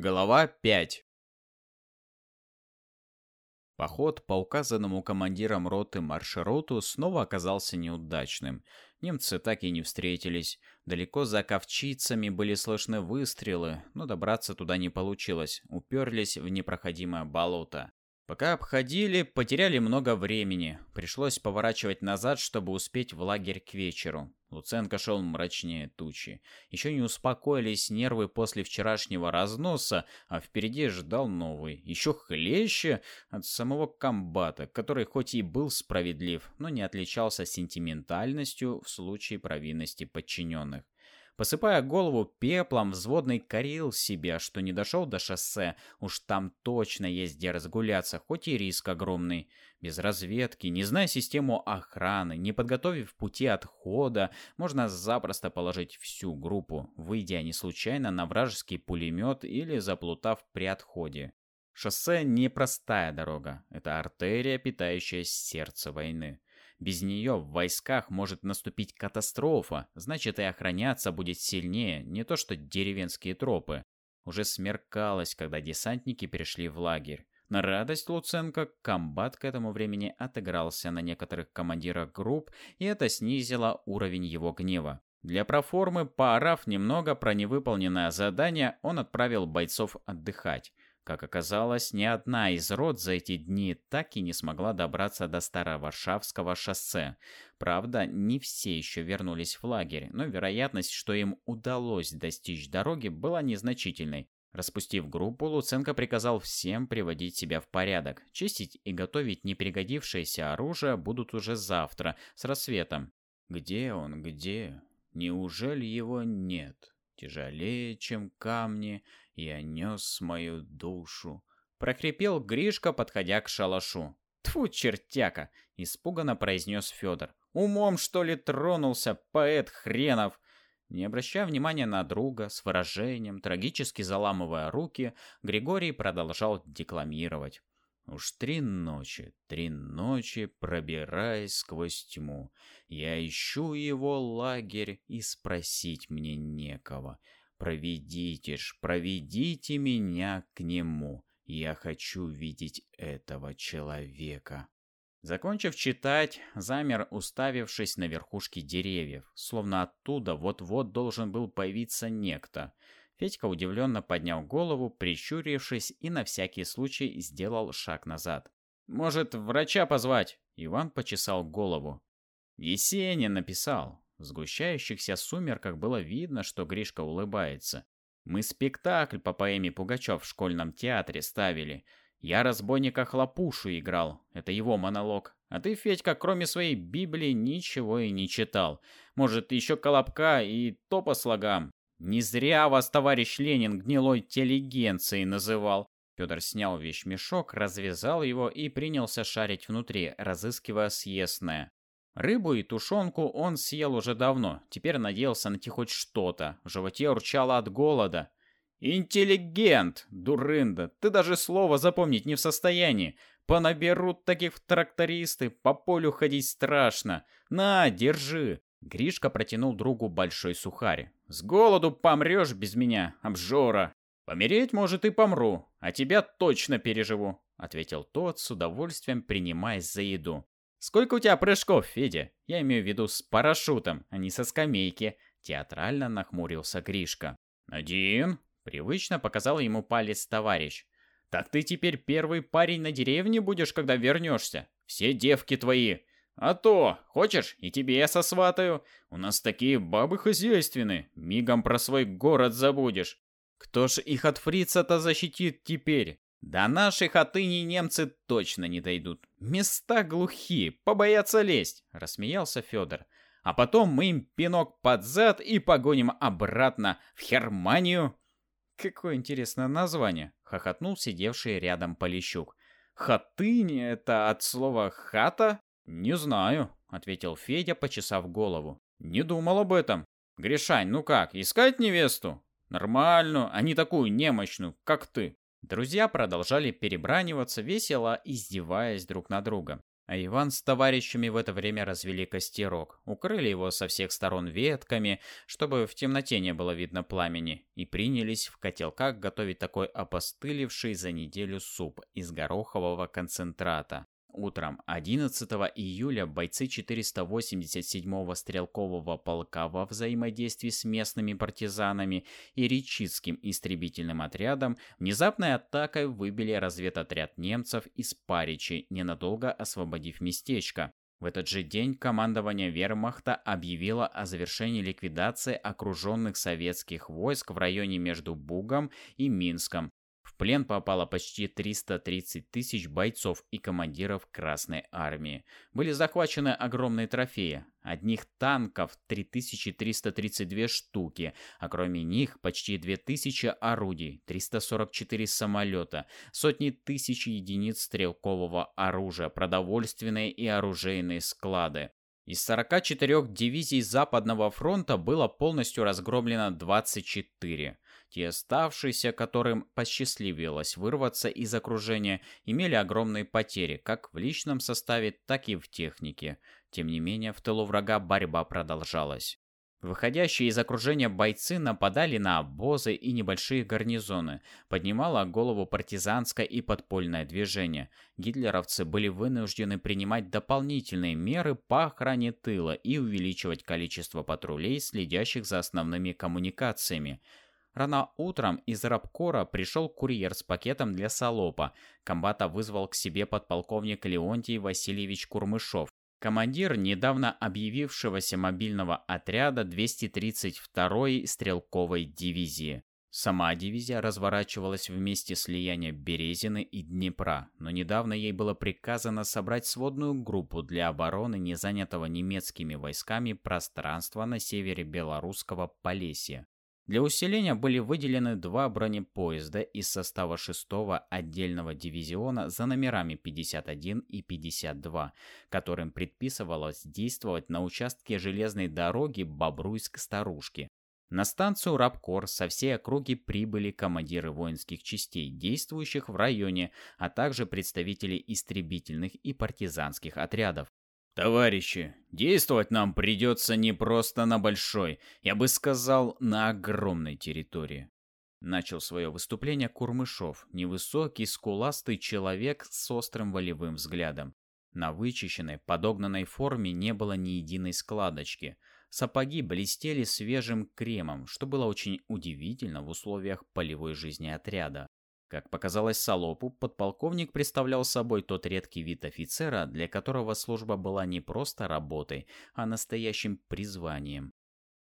Глава 5 Поход по указанному командиром роты маршруту снова оказался неудачным. Немцы так и не встретились. Далеко за ковчицами были слышны выстрелы, но добраться туда не получилось. Уперлись в непроходимое болото. Пока обходили, потеряли много времени. Пришлось поворачивать назад, чтобы успеть в лагерь к вечеру. Луценко шел мрачнее тучи. Еще не успокоились нервы после вчерашнего разноса, а впереди ждал новый. Еще хлеще от самого комбата, который хоть и был справедлив, но не отличался сентиментальностью в случае провинности подчиненных. Посыпая голову пеплом, взводный корил себя, что не дошел до шоссе, уж там точно есть где разгуляться, хоть и риск огромный. Без разведки, не зная систему охраны, не подготовив пути отхода, можно запросто положить всю группу, выйдя не случайно на вражеский пулемет или заплутав при отходе. Шоссе не простая дорога, это артерия, питающая сердце войны. Без нее в войсках может наступить катастрофа, значит и охраняться будет сильнее, не то что деревенские тропы. Уже смеркалось, когда десантники перешли в лагерь. На радость Луценко комбат к этому времени отыгрался на некоторых командирах групп, и это снизило уровень его гнева. Для проформы, поорав немного про невыполненное задание, он отправил бойцов отдыхать. Как оказалось, ни одна из рот за эти дни так и не смогла добраться до Староваршавского шоссе. Правда, не все еще вернулись в лагерь, но вероятность, что им удалось достичь дороги, была незначительной. Распустив группу, Луценко приказал всем приводить себя в порядок. Чистить и готовить непригодившееся оружие будут уже завтра, с рассветом. Где он, где? Неужели его нет? Тяжелее, чем камни, я нес мою душу. Прокрепел Гришка, подходя к шалашу. Тфу, чертяка! Испуганно произнес Федор. Умом, что ли, тронулся, поэт хренов! Не обращая внимания на друга, с выражением, трагически заламывая руки, Григорий продолжал декламировать. Уж три ночи, три ночи, пробираясь сквозь тьму, я ищу его лагерь, и спросить мне некого. Проведите ж, проведите меня к нему. Я хочу видеть этого человека. Закончив читать, замер, уставившись на верхушки деревьев, словно оттуда вот-вот должен был появиться некто. Федька удивленно поднял голову, прищурившись, и на всякий случай сделал шаг назад. «Может, врача позвать?» Иван почесал голову. «Есенин написал. В сгущающихся сумерках было видно, что Гришка улыбается. Мы спектакль по поэме Пугачев в школьном театре ставили. Я разбойника Хлопушу играл. Это его монолог. А ты, Федька, кроме своей Библии ничего и не читал. Может, еще Колобка и то по слогам. Не зря вас товарищ Ленин гнилой телегенцией называл. Федор снял вещмешок, развязал его и принялся шарить внутри, разыскивая съестное. Рыбу и тушенку он съел уже давно, теперь надеялся найти хоть что-то. В животе урчало от голода. «Интеллигент, дурында, ты даже слова запомнить не в состоянии. Понаберут таких трактористы, по полю ходить страшно. На, держи!» Гришка протянул другу большой сухарь. «С голоду помрешь без меня, обжора!» «Помереть, может, и помру, а тебя точно переживу», — ответил тот, с удовольствием принимаясь за еду. «Сколько у тебя прыжков, Федя? Я имею в виду с парашютом, а не со скамейки», — театрально нахмурился Гришка. «Один», — привычно показал ему палец товарищ. «Так ты теперь первый парень на деревне будешь, когда вернешься? Все девки твои. А то, хочешь, и тебе я сосватаю. У нас такие бабы хозяйственные, мигом про свой город забудешь. Кто ж их от фрица-то защитит теперь? До нашей хатыни немцы точно не дойдут. Места глухие, побоятся лезть, рассмеялся Федор. А потом мы им пинок под зад и погоним обратно в Германию. Какое интересное название, хохотнул сидевший рядом Полищук. Хатыни это от слова хата? Не знаю, ответил Федя, почесав голову. Не думал об этом. Гришань, ну как, искать невесту? Нормальную, а не такую немощную, как ты. Друзья продолжали перебраниваться, весело издеваясь друг на друга. А Иван с товарищами в это время развели костерок, укрыли его со всех сторон ветками, чтобы в темноте не было видно пламени, и принялись в котелках готовить такой опостылевший за неделю суп из горохового концентрата. Утром 11 июля бойцы 487-го стрелкового полка во взаимодействии с местными партизанами и Речицким истребительным отрядом внезапной атакой выбили разведотряд немцев из Паричи, ненадолго освободив местечко. В этот же день командование вермахта объявило о завершении ликвидации окруженных советских войск в районе между Бугом и Минском, плен попало почти 330 тысяч бойцов и командиров Красной Армии. Были захвачены огромные трофеи. Одних танков 3332 штуки, а кроме них почти 2000 орудий, 344 самолета, сотни тысяч единиц стрелкового оружия, продовольственные и оружейные склады. Из 44 дивизий Западного фронта было полностью разгромлено 24. Те оставшиеся, которым посчастливилось вырваться из окружения, имели огромные потери как в личном составе, так и в технике. Тем не менее, в тылу врага борьба продолжалась. Выходящие из окружения бойцы нападали на обозы и небольшие гарнизоны, поднимало голову партизанское и подпольное движение. Гитлеровцы были вынуждены принимать дополнительные меры по охране тыла и увеличивать количество патрулей, следящих за основными коммуникациями. Рано утром из Рабкора пришел курьер с пакетом для Солопа. Комбата вызвал к себе подполковник Леонтий Васильевич Курмышов, командир недавно объявившегося мобильного отряда 232-й стрелковой дивизии. Сама дивизия разворачивалась в месте слияния Березины и Днепра, но недавно ей было приказано собрать сводную группу для обороны незанятого немецкими войсками пространства на севере белорусского Полесья. Для усиления были выделены два бронепоезда из состава 6-го отдельного дивизиона за номерами 51 и 52, которым предписывалось действовать на участке железной дороги Бобруйск-Старушки. На станцию Рабкор со всей округи прибыли командиры воинских частей, действующих в районе, а также представители истребительных и партизанских отрядов. Товарищи, действовать нам придется не просто на большой, я бы сказал, на огромной территории. Начал свое выступление Курмышов, невысокий, скуластый человек с острым волевым взглядом. На вычищенной, подогнанной форме не было ни единой складочки. Сапоги блестели свежим кремом, что было очень удивительно в условиях полевой жизни отряда. Как показалось Солопу, подполковник представлял собой тот редкий вид офицера, для которого служба была не просто работой, а настоящим призванием.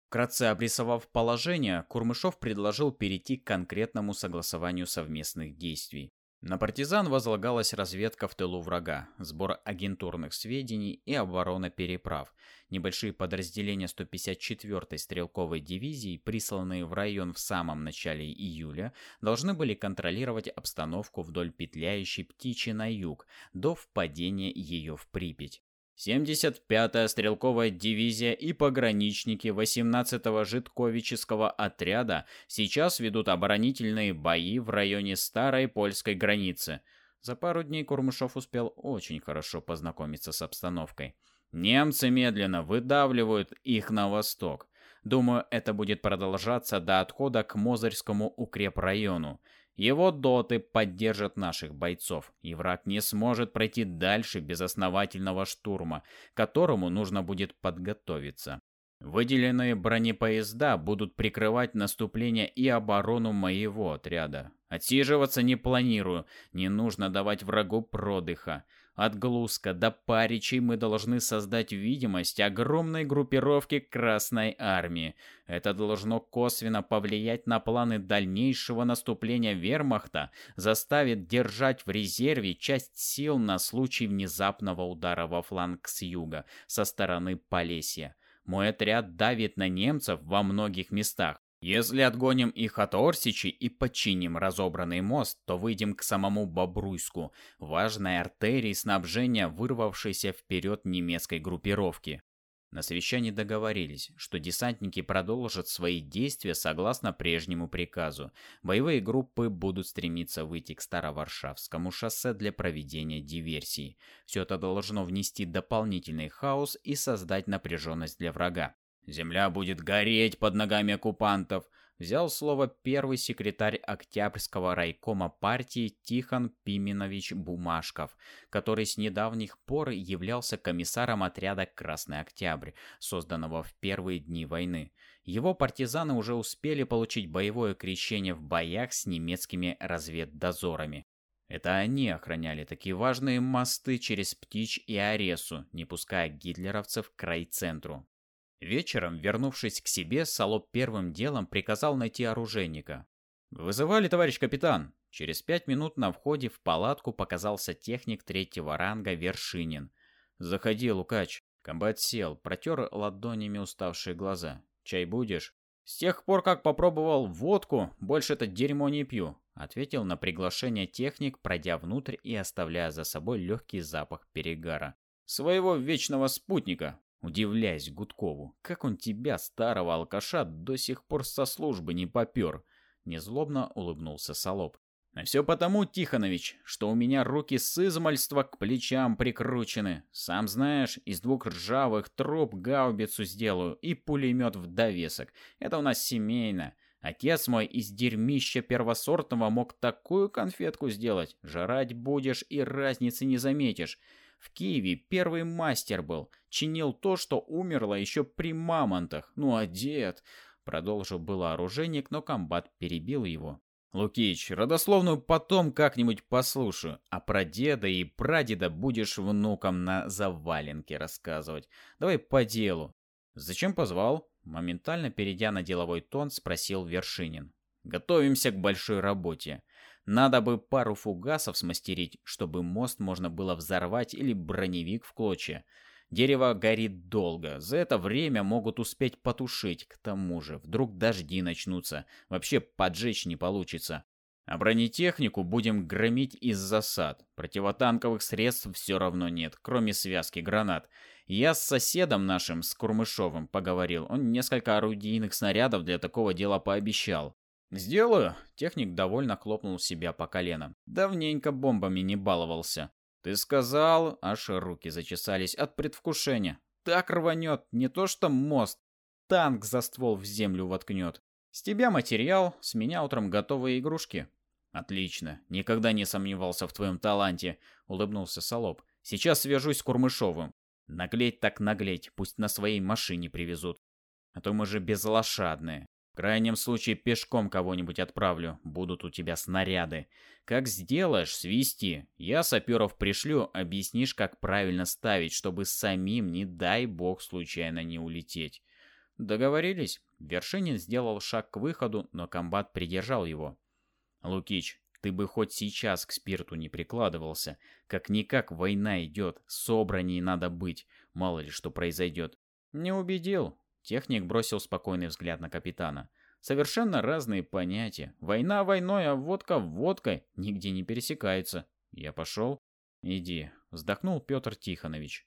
Вкратце обрисовав положение, Курмышов предложил перейти к конкретному согласованию совместных действий. На партизан возлагалась разведка в тылу врага, сбор агентурных сведений и оборона переправ. Небольшие подразделения 154-й стрелковой дивизии, присланные в район в самом начале июля, должны были контролировать обстановку вдоль петляющей птичи на юг до впадения ее в Припять. 75-я стрелковая дивизия и пограничники 18-го житковического отряда сейчас ведут оборонительные бои в районе старой польской границы. За пару дней Курмышов успел очень хорошо познакомиться с обстановкой. Немцы медленно выдавливают их на восток. Думаю, это будет продолжаться до отхода к Мозырскому укрепрайону. Его доты поддержат наших бойцов, и враг не сможет пройти дальше без основательного штурма, к которому нужно будет подготовиться. Выделенные бронепоезда будут прикрывать наступление и оборону моего отряда. Отсиживаться не планирую, не нужно давать врагу продыха. От Глуска до Паричей мы должны создать видимость огромной группировки Красной Армии. Это должно косвенно повлиять на планы дальнейшего наступления вермахта, заставит держать в резерве часть сил на случай внезапного удара во фланг с юга, со стороны Полесья. Мой отряд давит на немцев во многих местах. Если отгоним их от Орсичи и подчиним разобранный мост, то выйдем к самому Бобруйску, важной артерии снабжения вырвавшейся вперед немецкой группировки. На совещании договорились, что десантники продолжат свои действия согласно прежнему приказу. Боевые группы будут стремиться выйти к Староваршавскому шоссе для проведения диверсий. Все это должно внести дополнительный хаос и создать напряженность для врага. «Земля будет гореть под ногами оккупантов», взял слово первый секретарь Октябрьского райкома партии Тихон Пименович Бумашков, который с недавних пор являлся комиссаром отряда «Красный Октябрь», созданного в первые дни войны. Его партизаны уже успели получить боевое крещение в боях с немецкими разведдозорами. Это они охраняли такие важные мосты через Птич и Аресу, не пуская гитлеровцев к райцентру. Вечером, вернувшись к себе, Солоп первым делом приказал найти оружейника. «Вызывали, товарищ капитан!» Через пять минут на входе в палатку показался техник третьего ранга Вершинин. «Заходи, Лукач». Комбат сел, протер ладонями уставшие глаза. «Чай будешь?» «С тех пор, как попробовал водку, больше это дерьмо не пью», ответил на приглашение техник, пройдя внутрь и оставляя за собой легкий запах перегара. «Своего вечного спутника, Удивляясь Гудкову, как он тебя, старого алкаша, до сих пор со службы не попер. Незлобно улыбнулся Солоп. А все потому, Тихонович, что у меня руки с измальства к плечам прикручены. Сам знаешь, из двух ржавых труб гаубицу сделаю и пулемет в довесок. Это у нас семейно. Отец мой из дерьмища первосортного мог такую конфетку сделать. Жрать будешь и разницы не заметишь. В Киеве первый мастер был, чинил то, что умерло еще при мамонтах. Ну а дед... Продолжил было оружейник, но комбат перебил его. «Лукич, родословную потом как-нибудь послушаю, а про деда и прадеда будешь внукам на заваленке рассказывать. Давай по делу». «Зачем позвал?» Моментально перейдя на деловой тон, спросил Вершинин. «Готовимся к большой работе. Надо бы пару фугасов смастерить, чтобы мост можно было взорвать или броневик в клочья. Дерево горит долго, за это время могут успеть потушить. К тому же, вдруг дожди начнутся, вообще поджечь не получится. А бронетехнику будем громить из засад. Противотанковых средств все равно нет, кроме связки гранат. Я с соседом нашим, с Курмышовым, поговорил. Он несколько орудийных снарядов для такого дела пообещал. «Сделаю!» — техник довольно хлопнул себя по коленам. «Давненько бомбами не баловался». «Ты сказал...» — аж руки зачесались от предвкушения. «Так рванет, не то что мост. Танк за ствол в землю воткнет. С тебя материал, с меня утром готовые игрушки». «Отлично. Никогда не сомневался в твоем таланте», — улыбнулся Солоп. «Сейчас свяжусь с Курмышовым. Наглеть так наглеть, пусть на своей машине привезут. А то мы же безлошадные. В крайнем случае пешком кого-нибудь отправлю, будут у тебя снаряды. Как сделаешь, свисти. Я саперов пришлю, объяснишь, как правильно ставить, чтобы самим, не дай бог, случайно не улететь. Договорились? Вершинин сделал шаг к выходу, но комбат придержал его. Лукич, ты бы хоть сейчас к спирту не прикладывался. Как-никак война идет, собранней надо быть, мало ли что произойдет. Не убедил, Техник бросил спокойный взгляд на капитана. Совершенно разные понятия. Война войной, а водка водкой нигде не пересекается. Я пошел? Иди, вздохнул Петр Тихонович.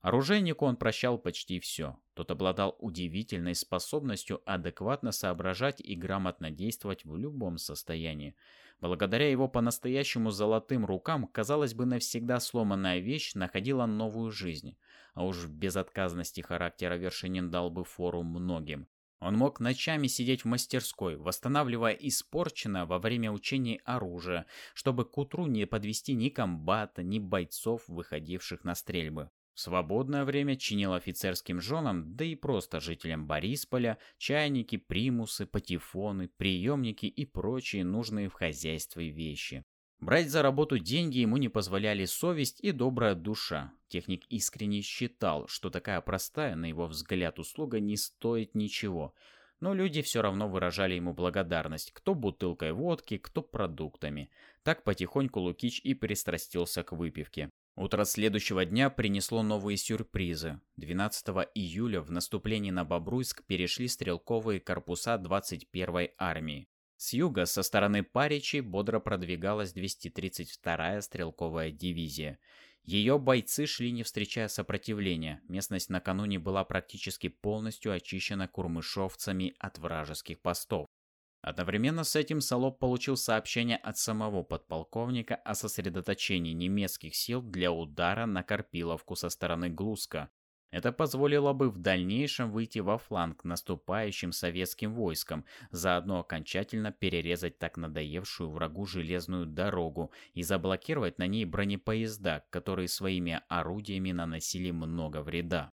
Оружейнику он прощал почти все. Тот обладал удивительной способностью адекватно соображать и грамотно действовать в любом состоянии. Благодаря его по-настоящему золотым рукам, казалось бы, навсегда сломанная вещь находила новую жизнь. А уж в безотказности характера Вершинин дал бы фору многим. Он мог ночами сидеть в мастерской, восстанавливая испорченное во время учений оружие, чтобы к утру не подвести ни комбата, ни бойцов, выходивших на стрельбы. Свободное время чинил офицерским женам, да и просто жителям Борисполя, чайники, примусы, патефоны, приемники и прочие нужные в хозяйстве вещи. Брать за работу деньги ему не позволяли совесть и добрая душа. Техник искренне считал, что такая простая, на его взгляд, услуга не стоит ничего. Но люди все равно выражали ему благодарность, кто бутылкой водки, кто продуктами. Так потихоньку Лукич и пристрастился к выпивке. Утро следующего дня принесло новые сюрпризы. 12 июля в наступлении на Бобруйск перешли стрелковые корпуса 21-й армии. С юга, со стороны Паричи, бодро продвигалась 232-я стрелковая дивизия. Ее бойцы шли не встречая сопротивления. Местность накануне была практически полностью очищена курмышовцами от вражеских постов. Одновременно с этим Солоб получил сообщение от самого подполковника о сосредоточении немецких сил для удара на Карпиловку со стороны Глуска. Это позволило бы в дальнейшем выйти во фланг наступающим советским войскам, заодно окончательно перерезать так надоевшую врагу железную дорогу и заблокировать на ней бронепоезда, которые своими орудиями наносили много вреда.